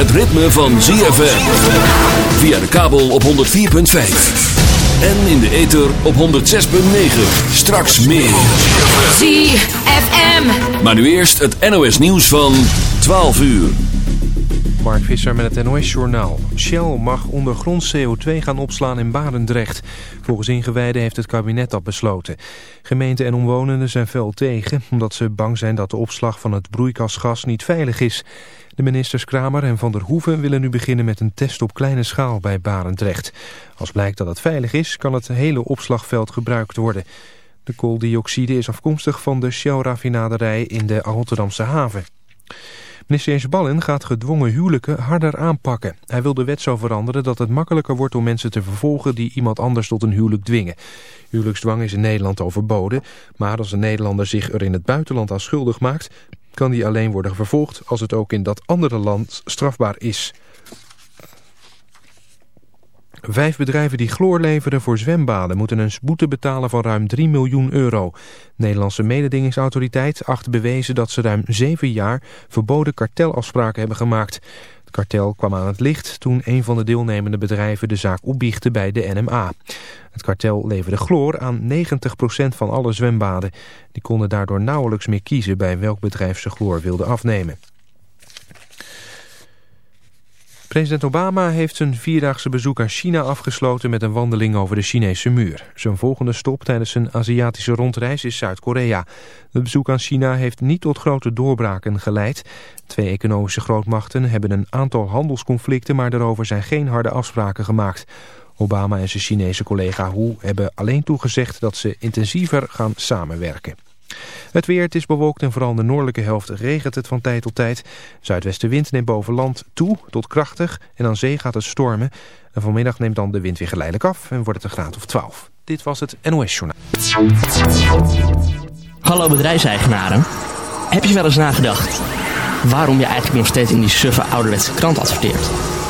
het ritme van ZFM. Via de kabel op 104.5. En in de ether op 106.9. Straks meer. ZFM. Maar nu eerst het NOS nieuws van 12 uur. Mark Visser met het NOS-journaal. Shell mag ondergronds CO2 gaan opslaan in Barendrecht. Volgens ingewijden heeft het kabinet dat besloten. Gemeenten en omwonenden zijn fel tegen... omdat ze bang zijn dat de opslag van het broeikasgas niet veilig is. De ministers Kramer en Van der Hoeven willen nu beginnen met een test op kleine schaal bij Barendrecht. Als blijkt dat het veilig is, kan het hele opslagveld gebruikt worden. De kooldioxide is afkomstig van de Shell-raffinaderij in de Rotterdamse haven. Minister Jens Ballen gaat gedwongen huwelijken harder aanpakken. Hij wil de wet zo veranderen dat het makkelijker wordt om mensen te vervolgen die iemand anders tot een huwelijk dwingen. Huwelijksdwang is in Nederland overboden, maar als een Nederlander zich er in het buitenland aan schuldig maakt, kan die alleen worden vervolgd als het ook in dat andere land strafbaar is. Vijf bedrijven die chloor leveren voor zwembaden moeten een boete betalen van ruim 3 miljoen euro. De Nederlandse mededingingsautoriteit acht bewezen dat ze ruim zeven jaar verboden kartelafspraken hebben gemaakt. Het kartel kwam aan het licht toen een van de deelnemende bedrijven de zaak opbiechte bij de NMA. Het kartel leverde chloor aan 90% van alle zwembaden. Die konden daardoor nauwelijks meer kiezen bij welk bedrijf ze chloor wilden afnemen. President Obama heeft zijn vierdaagse bezoek aan China afgesloten met een wandeling over de Chinese muur. Zijn volgende stop tijdens zijn Aziatische rondreis is Zuid-Korea. Het bezoek aan China heeft niet tot grote doorbraken geleid. Twee economische grootmachten hebben een aantal handelsconflicten, maar daarover zijn geen harde afspraken gemaakt. Obama en zijn Chinese collega Hu hebben alleen toegezegd dat ze intensiever gaan samenwerken. Het weer, het is bewolkt en vooral in de noordelijke helft regent het van tijd tot tijd. Zuidwestenwind neemt boven land toe tot krachtig en aan zee gaat het stormen. En vanmiddag neemt dan de wind weer geleidelijk af en wordt het een graad of 12. Dit was het NOS Journaal. Hallo bedrijfseigenaren. Heb je wel eens nagedacht waarom je eigenlijk nog steeds in die suffe ouderwetse krant adverteert?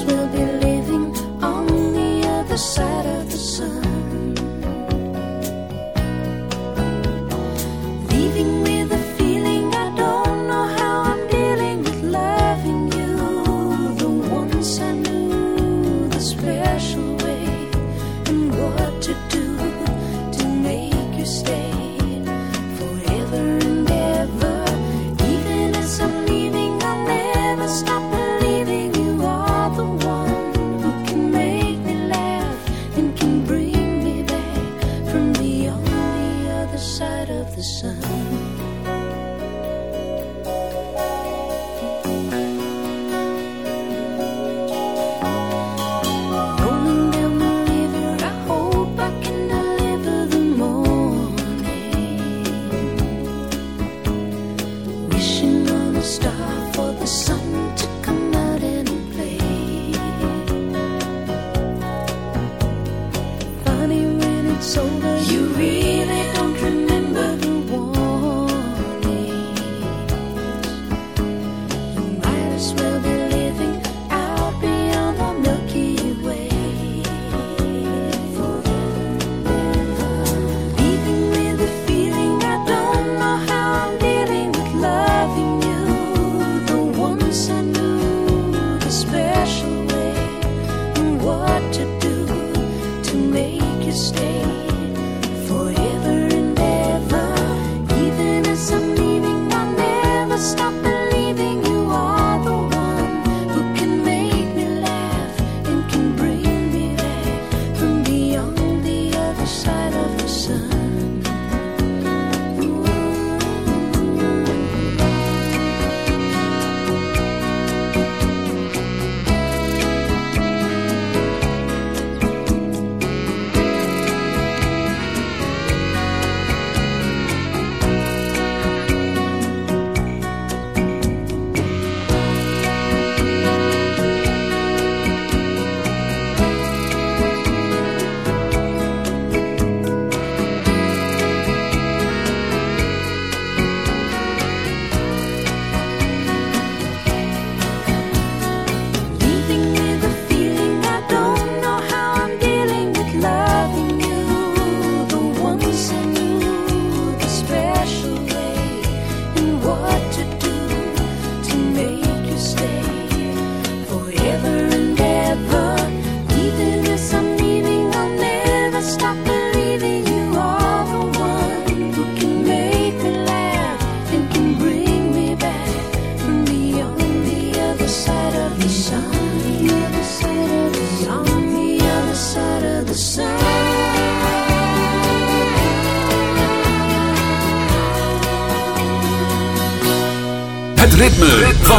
Ritme, van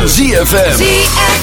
ZFM.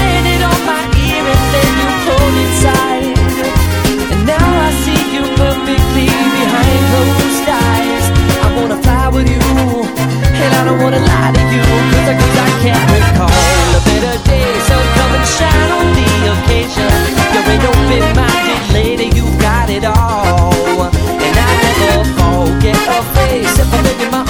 lady, you fold inside. And now I see you perfectly behind closed eyes. I wanna fly with you. And I don't wanna lie to you. So you're gonna shine on the occasion. You may don't fit my. You got it all. And I never forget a face. If I'm living my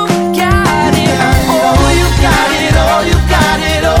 Oh, you got it. Oh, you got it. Oh,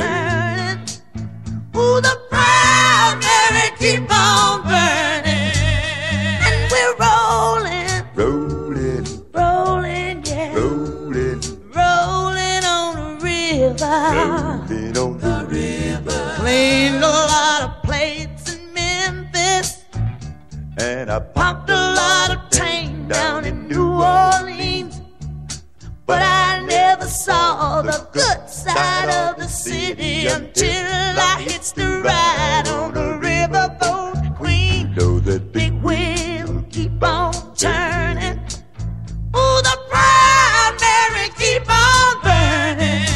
turning. Ooh, the proud Mary keep on burning. And we're rolling, Rolling, rolling, yeah. rolling, Rolling on the river. rolling on the river. Cleaned a lot of plates in Memphis. And I Pumped a lot of tang down in New Orleans. But I never saw the good side of the city until I hitched the ride on the riverboat queen. know that Big wheel keep on turning. Ooh, the proud Mary keep on burning.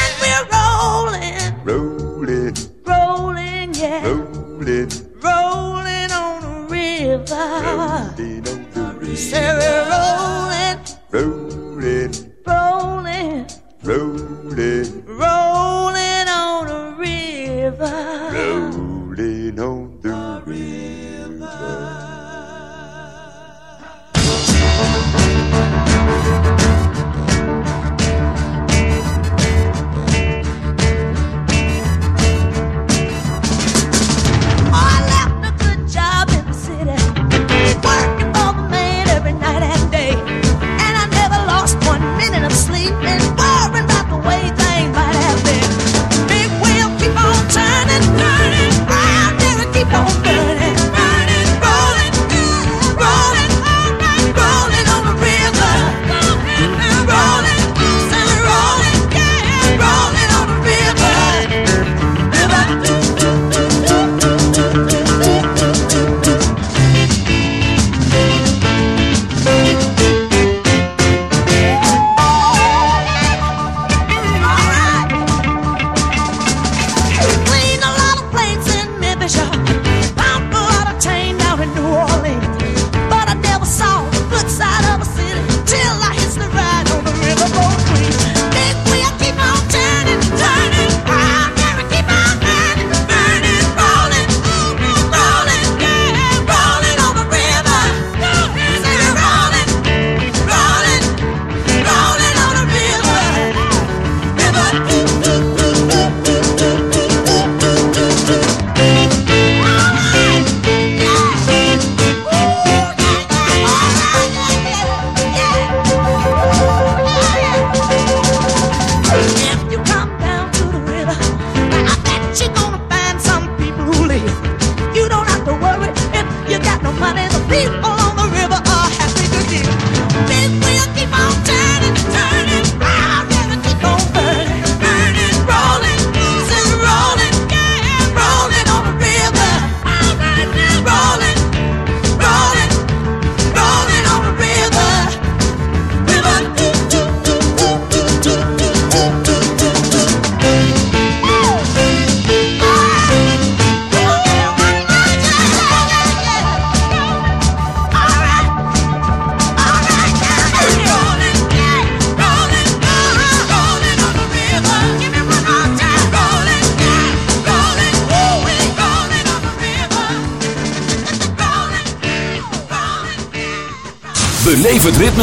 And we're rolling, rolling, rolling, yeah. rolling, Rolling on the river. rolling on the river.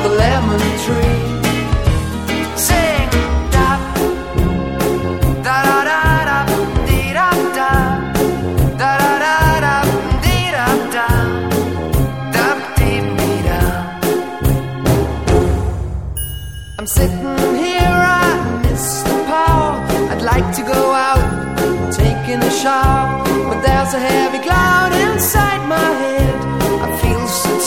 another lemon tree. Sing, da, da da da da, dee da da, da da da da, dee da da, da dee dee da. I'm sitting here, I miss the power. I'd like to go out, taking a shower, but there's a heavy cloud inside my head.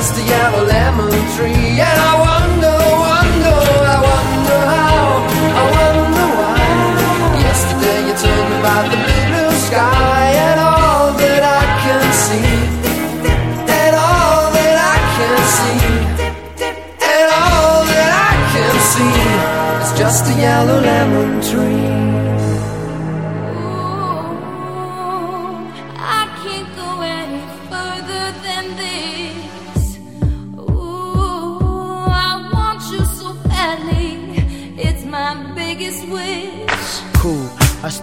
just a yellow lemon tree. And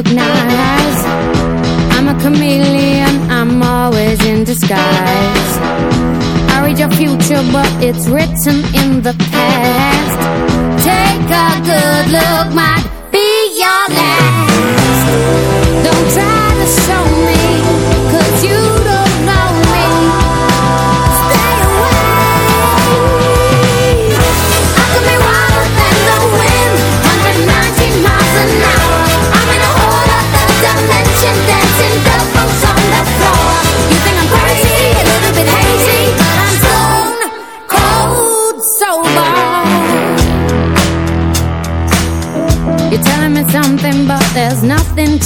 recognize. I'm a chameleon, I'm always in disguise. I read your future but it's written in the past. Take a good look, my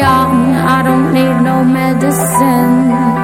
on. I don't need no medicine.